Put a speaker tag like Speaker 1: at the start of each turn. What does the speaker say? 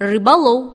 Speaker 1: рыболов.